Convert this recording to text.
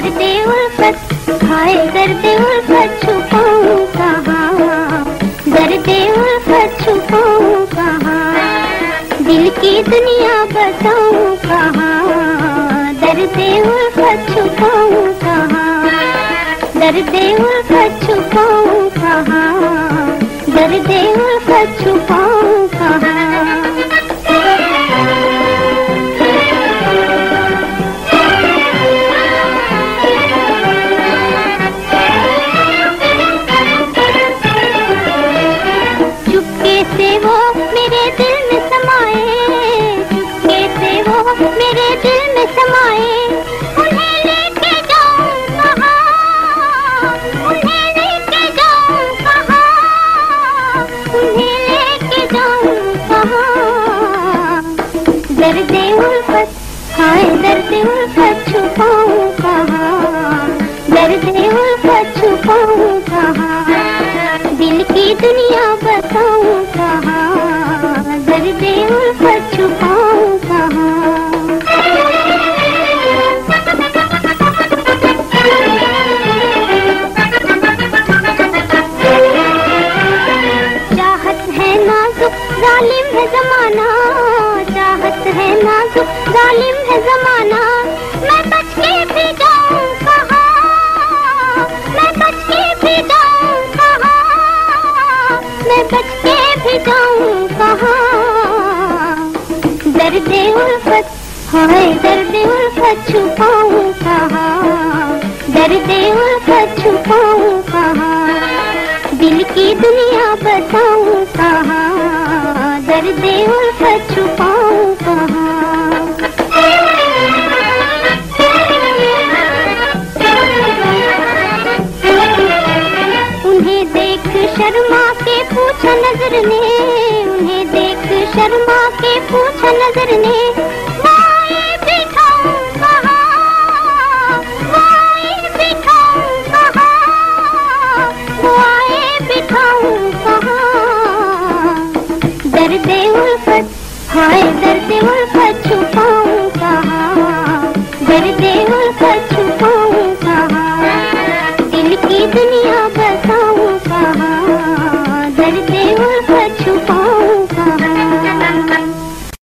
हाय दर्द उल्फत छुपाऊं कहाँ? दर्द उल्फत छुपाऊं कहाँ? दिल की दुनिया बताऊँ कहाँ? दर्द उल्फत छुपाऊं कहाँ? दर्द उल्फत छुपाऊं कहाँ? दर्द उल्फत छुपाऊं दर्द उल्फत, हाय दर्द उल्फत, छुपाऊं कहाँ? दर्द उल्फत, छुपाऊं कहाँ? दिल की दुनिया बताऊँ कहाँ? दर्द उल्फत, छुपाऊं कहाँ? चाहत है नाजुक जालिम है जमाना, चाहत है नाजुक जालिम है जमाना। मैं बच के भी जाऊँ कहाँ? मैं बच के भी जाऊँ कहाँ? मैं बच के भी जाऊँ कहाँ? दर्द उल्फत, हाय दर्द उल्फत, छुपाऊं कहाँ? दर्द उल्फत, छुपाऊं कहाँ? दिल की दुनिया बताऊँ कहाँ? दर्द उल्फत छुपाऊं देख शर्मा के पूछा नज़र ने, उन्हें देख शर्मा के पूछा नज़र ने। दर्द उल्फत, हाय दर्द उल्फत, छुपाऊं कहाँ? दर्द उल्फत, छुपाऊं कहाँ? दिल की दुनिया बसाऊं कहाँ? दर्द